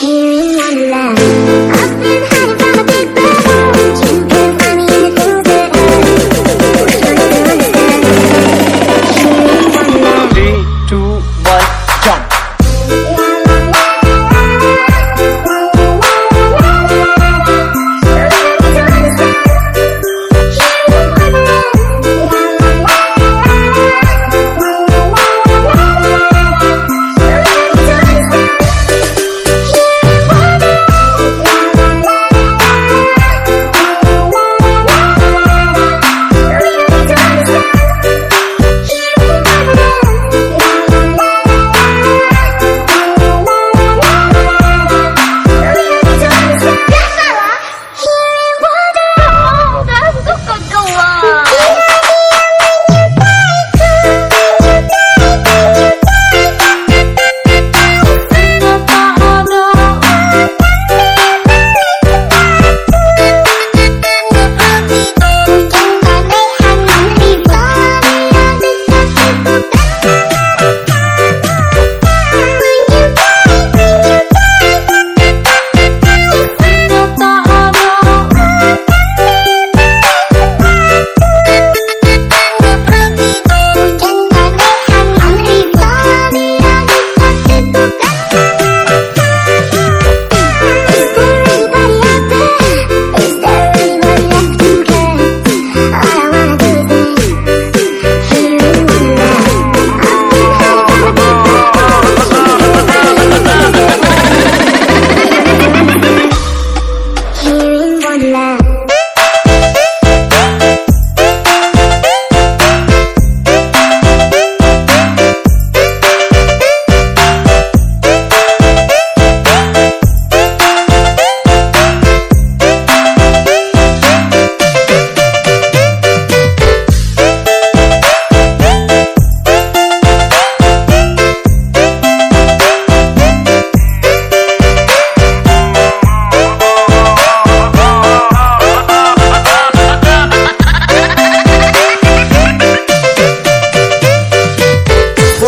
Here in been.